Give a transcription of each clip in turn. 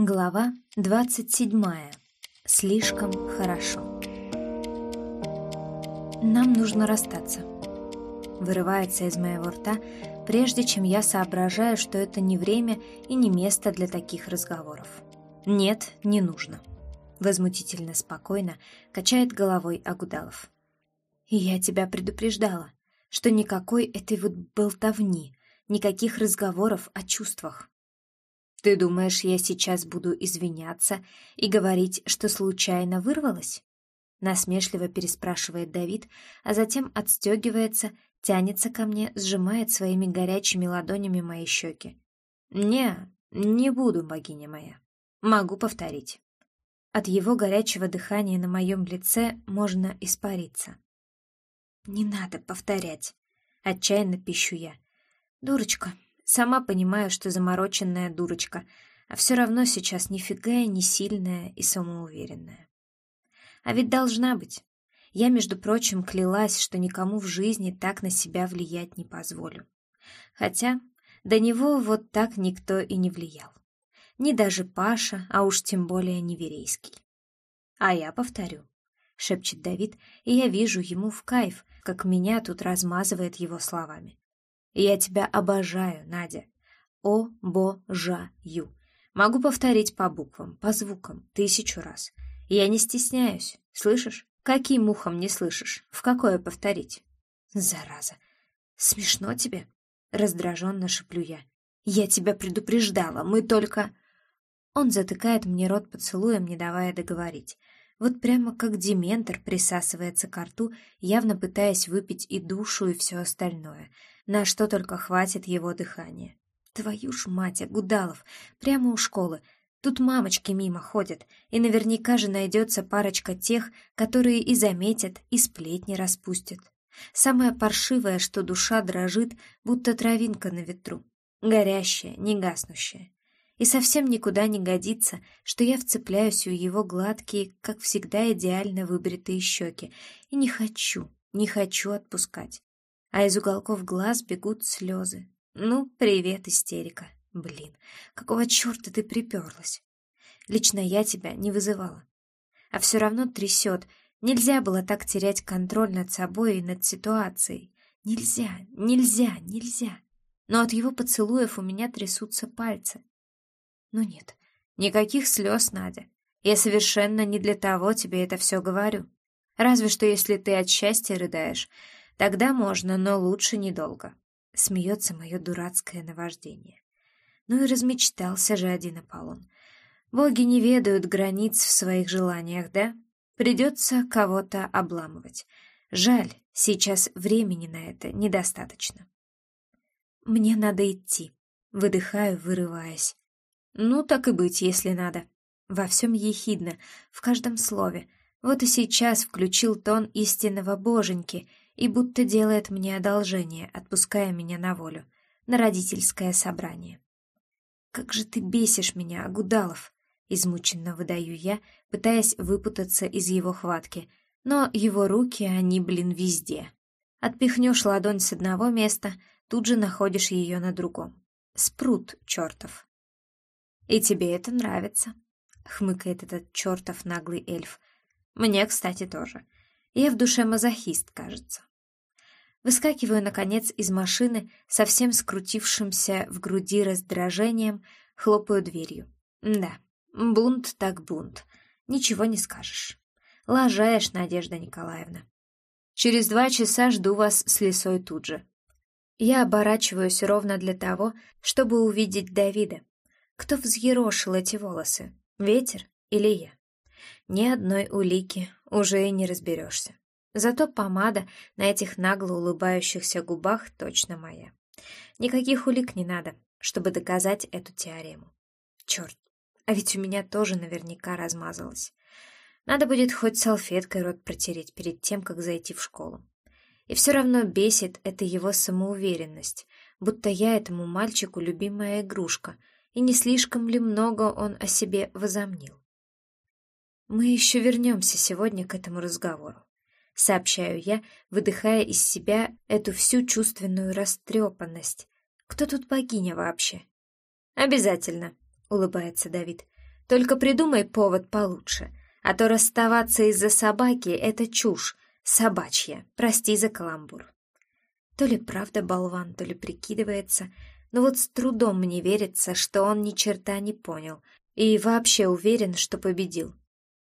Глава двадцать седьмая. Слишком хорошо. Нам нужно расстаться. Вырывается из моего рта, прежде чем я соображаю, что это не время и не место для таких разговоров. Нет, не нужно. Возмутительно спокойно качает головой Агудалов. Я тебя предупреждала, что никакой этой вот болтовни, никаких разговоров о чувствах. Ты думаешь, я сейчас буду извиняться и говорить, что случайно вырвалась? Насмешливо переспрашивает Давид, а затем отстегивается, тянется ко мне, сжимает своими горячими ладонями мои щеки. Не, не буду, богиня моя. Могу повторить. От его горячего дыхания на моем лице можно испариться. Не надо повторять. Отчаянно пищу я. Дурочка, Сама понимаю, что замороченная дурочка, а все равно сейчас нифига я не сильная и самоуверенная. А ведь должна быть. Я, между прочим, клялась, что никому в жизни так на себя влиять не позволю. Хотя до него вот так никто и не влиял. Ни даже Паша, а уж тем более Неверейский. А я повторю, — шепчет Давид, и я вижу ему в кайф, как меня тут размазывает его словами. Я тебя обожаю, Надя. О-бо-жа-ю. Могу повторить по буквам, по звукам, тысячу раз. Я не стесняюсь, слышишь? Каким ухом не слышишь? В какое повторить? Зараза. Смешно тебе? Раздраженно шеплю я. Я тебя предупреждала, мы только... Он затыкает мне рот поцелуем, не давая договорить. Вот прямо как дементор присасывается к рту, явно пытаясь выпить и душу, и все остальное — на что только хватит его дыхания. Твою ж мать, Агудалов, прямо у школы. Тут мамочки мимо ходят, и наверняка же найдется парочка тех, которые и заметят, и сплетни распустят. Самое паршивое, что душа дрожит, будто травинка на ветру, горящая, не гаснущая. И совсем никуда не годится, что я вцепляюсь у его гладкие, как всегда идеально выбритые щеки, и не хочу, не хочу отпускать а из уголков глаз бегут слезы. Ну, привет, истерика. Блин, какого черта ты приперлась? Лично я тебя не вызывала. А все равно трясет. Нельзя было так терять контроль над собой и над ситуацией. Нельзя, нельзя, нельзя. Но от его поцелуев у меня трясутся пальцы. Ну нет, никаких слез, Надя. Я совершенно не для того тебе это все говорю. Разве что если ты от счастья рыдаешь, Тогда можно, но лучше недолго. Смеется мое дурацкое наваждение. Ну и размечтался же один Аполлон. Боги не ведают границ в своих желаниях, да? Придется кого-то обламывать. Жаль, сейчас времени на это недостаточно. Мне надо идти. Выдыхаю, вырываясь. Ну, так и быть, если надо. Во всем ехидно, в каждом слове. Вот и сейчас включил тон истинного боженьки — и будто делает мне одолжение, отпуская меня на волю, на родительское собрание. «Как же ты бесишь меня, Агудалов!» — измученно выдаю я, пытаясь выпутаться из его хватки, но его руки, они, блин, везде. Отпихнешь ладонь с одного места, тут же находишь ее на другом. Спрут чертов. «И тебе это нравится?» — хмыкает этот чертов наглый эльф. «Мне, кстати, тоже. Я в душе мазохист, кажется». Выскакиваю, наконец, из машины, совсем скрутившимся в груди раздражением, хлопаю дверью. Да, бунт так бунт. Ничего не скажешь. Лажаешь, Надежда Николаевна. Через два часа жду вас с лесой тут же. Я оборачиваюсь ровно для того, чтобы увидеть Давида. Кто взъерошил эти волосы, ветер или я? Ни одной улики уже и не разберешься. Зато помада на этих нагло улыбающихся губах точно моя. Никаких улик не надо, чтобы доказать эту теорему. Черт, а ведь у меня тоже наверняка размазалось. Надо будет хоть салфеткой рот протереть перед тем, как зайти в школу. И все равно бесит эта его самоуверенность, будто я этому мальчику любимая игрушка, и не слишком ли много он о себе возомнил. Мы еще вернемся сегодня к этому разговору сообщаю я, выдыхая из себя эту всю чувственную растрепанность. Кто тут богиня вообще? Обязательно, улыбается Давид. Только придумай повод получше, а то расставаться из-за собаки — это чушь, собачья, прости за каламбур. То ли правда болван, то ли прикидывается, но вот с трудом мне верится, что он ни черта не понял и вообще уверен, что победил.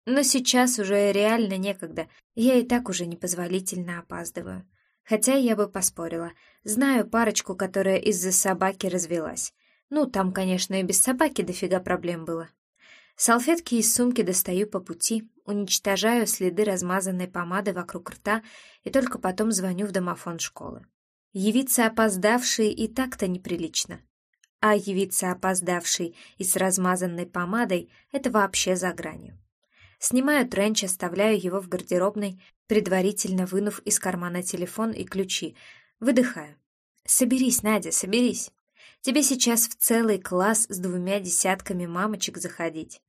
Но сейчас уже реально некогда, я и так уже непозволительно опаздываю. Хотя я бы поспорила. Знаю парочку, которая из-за собаки развелась. Ну, там, конечно, и без собаки дофига проблем было. Салфетки из сумки достаю по пути, уничтожаю следы размазанной помады вокруг рта и только потом звоню в домофон школы. Явиться опоздавший и так-то неприлично. А явиться опоздавший и с размазанной помадой — это вообще за гранью. Снимаю тренч, оставляю его в гардеробной, предварительно вынув из кармана телефон и ключи. Выдыхаю. «Соберись, Надя, соберись. Тебе сейчас в целый класс с двумя десятками мамочек заходить.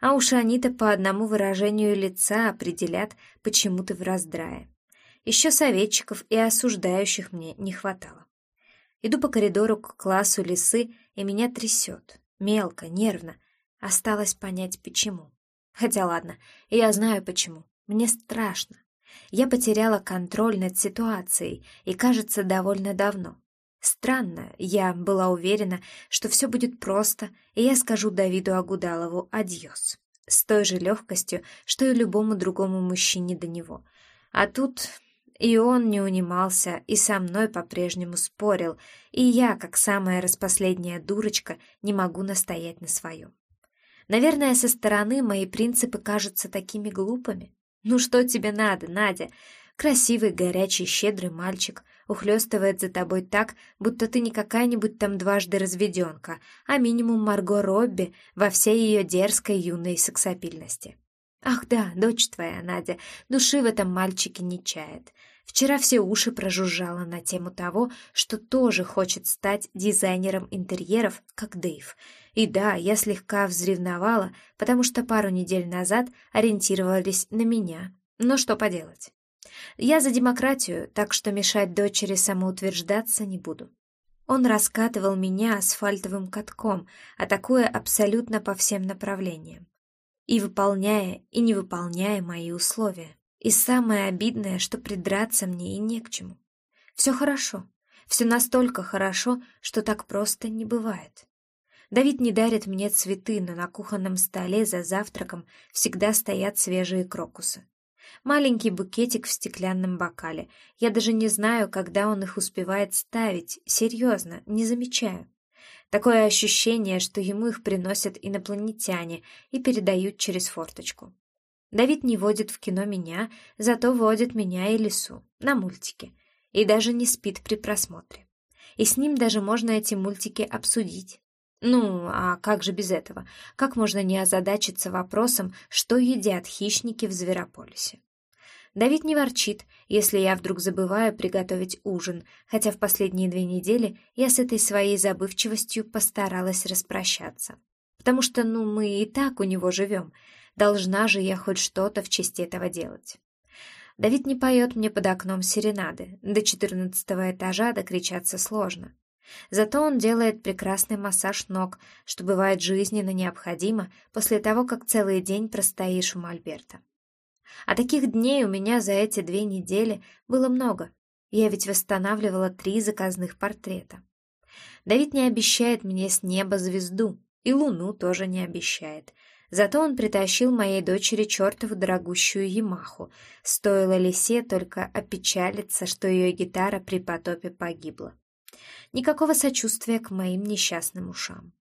А уж они-то по одному выражению лица определят, почему ты в раздрае. Еще советчиков и осуждающих мне не хватало. Иду по коридору к классу лисы, и меня трясет. Мелко, нервно. Осталось понять, почему. Хотя ладно, я знаю почему. Мне страшно. Я потеряла контроль над ситуацией, и, кажется, довольно давно. Странно, я была уверена, что все будет просто, и я скажу Давиду Агудалову «адьос» с той же легкостью, что и любому другому мужчине до него. А тут и он не унимался, и со мной по-прежнему спорил, и я, как самая распоследняя дурочка, не могу настоять на своем. Наверное, со стороны мои принципы кажутся такими глупыми. Ну что тебе надо, Надя? Красивый, горячий, щедрый мальчик ухлёстывает за тобой так, будто ты не какая-нибудь там дважды разведенка, а минимум Марго Робби во всей ее дерзкой юной сексапильности. Ах да, дочь твоя, Надя, души в этом мальчике не чает. Вчера все уши прожужжала на тему того, что тоже хочет стать дизайнером интерьеров, как Дэйв. И да, я слегка взревновала, потому что пару недель назад ориентировались на меня. Но что поделать? Я за демократию, так что мешать дочери самоутверждаться не буду. Он раскатывал меня асфальтовым катком, атакуя абсолютно по всем направлениям и выполняя и не выполняя мои условия. И самое обидное, что придраться мне и не к чему. Все хорошо, все настолько хорошо, что так просто не бывает. Давид не дарит мне цветы, но на кухонном столе за завтраком всегда стоят свежие крокусы. Маленький букетик в стеклянном бокале. Я даже не знаю, когда он их успевает ставить. Серьезно, не замечаю. Такое ощущение, что ему их приносят инопланетяне и передают через форточку. Давид не водит в кино меня, зато водит меня и Лису на мультики. И даже не спит при просмотре. И с ним даже можно эти мультики обсудить. Ну, а как же без этого? Как можно не озадачиться вопросом, что едят хищники в Зверополисе? Давид не ворчит, если я вдруг забываю приготовить ужин, хотя в последние две недели я с этой своей забывчивостью постаралась распрощаться. Потому что, ну, мы и так у него живем. Должна же я хоть что-то в честь этого делать. Давид не поет мне под окном серенады. До четырнадцатого этажа докричаться сложно. Зато он делает прекрасный массаж ног, что бывает жизненно необходимо после того, как целый день простоишь у Мольберта. А таких дней у меня за эти две недели было много. Я ведь восстанавливала три заказных портрета. Давид не обещает мне с неба звезду, и луну тоже не обещает. Зато он притащил моей дочери чертову дорогущую Ямаху. Стоило лисе только опечалиться, что ее гитара при потопе погибла. Никакого сочувствия к моим несчастным ушам.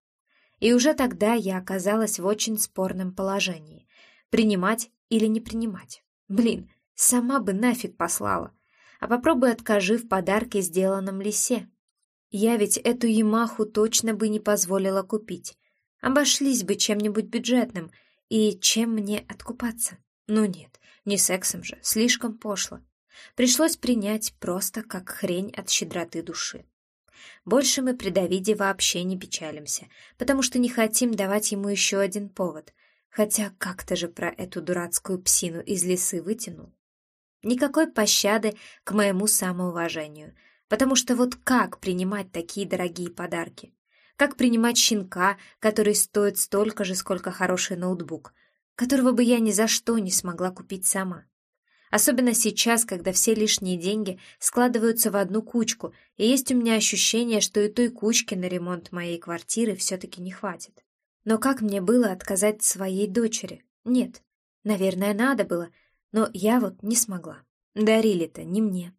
И уже тогда я оказалась в очень спорном положении. Принимать или не принимать. Блин, сама бы нафиг послала. А попробуй откажи в подарке, сделанном лисе. Я ведь эту Ямаху точно бы не позволила купить. Обошлись бы чем-нибудь бюджетным. И чем мне откупаться? Ну нет, не сексом же, слишком пошло. Пришлось принять просто как хрень от щедроты души. Больше мы при Давиде вообще не печалимся, потому что не хотим давать ему еще один повод, Хотя как-то же про эту дурацкую псину из лесы вытянул. Никакой пощады к моему самоуважению, потому что вот как принимать такие дорогие подарки? Как принимать щенка, который стоит столько же, сколько хороший ноутбук, которого бы я ни за что не смогла купить сама. Особенно сейчас, когда все лишние деньги складываются в одну кучку, и есть у меня ощущение, что и той кучки на ремонт моей квартиры все-таки не хватит. Но как мне было отказать своей дочери? Нет. Наверное, надо было, но я вот не смогла. Дарили-то не мне.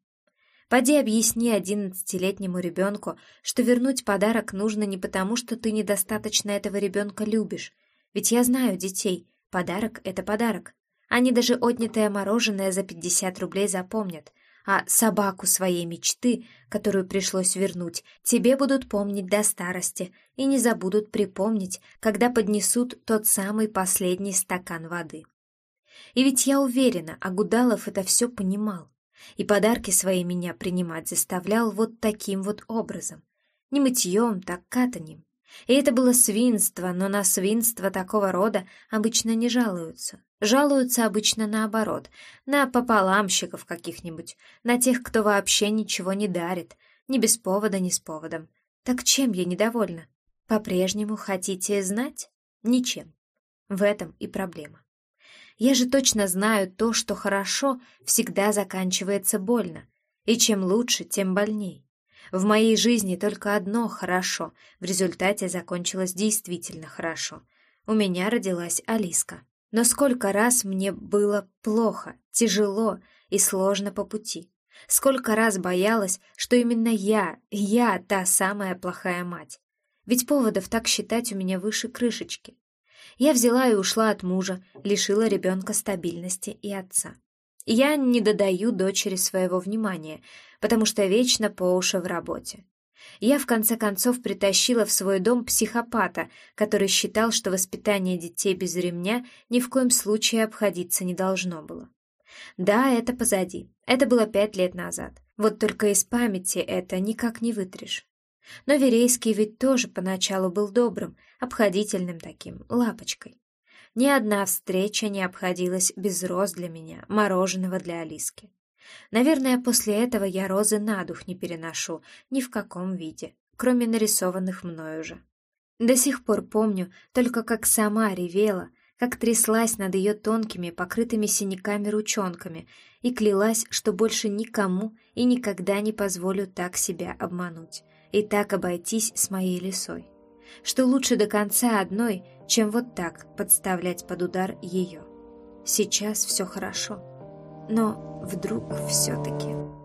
Поди объясни одиннадцатилетнему ребенку, что вернуть подарок нужно не потому, что ты недостаточно этого ребенка любишь. Ведь я знаю детей. Подарок — это подарок. Они даже отнятое мороженое за 50 рублей запомнят, а собаку своей мечты, которую пришлось вернуть, тебе будут помнить до старости и не забудут припомнить, когда поднесут тот самый последний стакан воды. И ведь я уверена, Агудалов это все понимал, и подарки свои меня принимать заставлял вот таким вот образом. Не мытьем, так катанием. И это было свинство, но на свинство такого рода обычно не жалуются. Жалуются обычно наоборот, на пополамщиков каких-нибудь, на тех, кто вообще ничего не дарит, ни без повода, ни с поводом. Так чем я недовольна? По-прежнему хотите знать? Ничем. В этом и проблема. Я же точно знаю то, что хорошо всегда заканчивается больно, и чем лучше, тем больней. В моей жизни только одно хорошо, в результате закончилось действительно хорошо. У меня родилась Алиска. Но сколько раз мне было плохо, тяжело и сложно по пути. Сколько раз боялась, что именно я, я та самая плохая мать. Ведь поводов так считать у меня выше крышечки. Я взяла и ушла от мужа, лишила ребенка стабильности и отца. Я не додаю дочери своего внимания, потому что вечно по уши в работе. Я, в конце концов, притащила в свой дом психопата, который считал, что воспитание детей без ремня ни в коем случае обходиться не должно было. Да, это позади. Это было пять лет назад. Вот только из памяти это никак не вытрешь. Но Верейский ведь тоже поначалу был добрым, обходительным таким, лапочкой. Ни одна встреча не обходилась без роз для меня, мороженого для Алиски. Наверное, после этого я розы на дух не переношу ни в каком виде, кроме нарисованных мною же. До сих пор помню только как сама ревела, как тряслась над ее тонкими, покрытыми синяками ручонками и клялась, что больше никому и никогда не позволю так себя обмануть и так обойтись с моей лисой что лучше до конца одной, чем вот так подставлять под удар ее. Сейчас все хорошо, но вдруг все-таки...